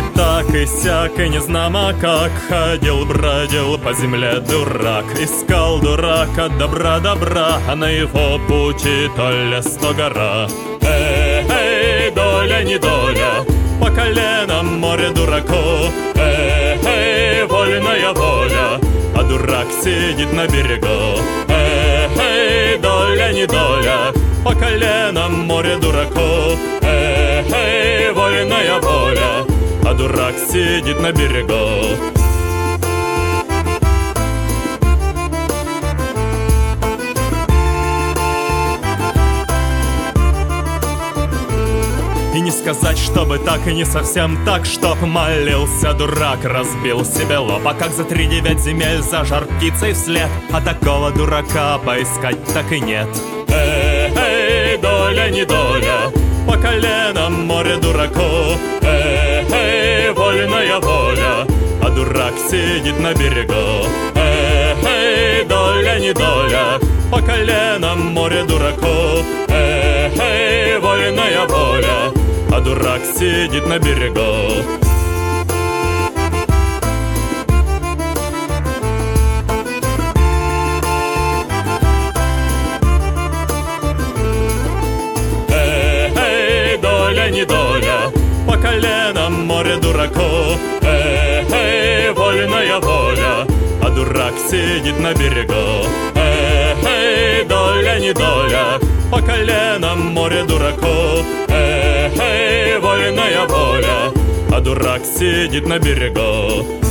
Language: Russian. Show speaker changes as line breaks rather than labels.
и сяк, и не знамо как. Ходил, бродил по земле дурак Искал дурака добра добра А на его пути то лес, то гора. Эй, эй, доля, не доля По коленам море дураку. Эй, эй, вольная воля А дурак сидит на берегу. Эй, эй, доля, не доля По коленам море дураку. Эй, эй, вольная воля А дурак сидит на берегу. И не сказать, чтобы так и не совсем так Чтоб молился дурак, разбил себе лоб. А как за три девять земель за жар птицей вслед? А такого дурака поискать так и нет. Эй, эй, доля, не доля По коленам море дураку сидит на берегу. Эй, эй, доля, не доля По коленам море дураку. Эй, эй, вольная воля а дурак сидит на берегу. Эй, доля, не доля По коленам море дураку сидит на берегу. Эй, эй, доля, не доля По коленам море дураку. Эй, эй, вольная воля А дурак сидит на берегу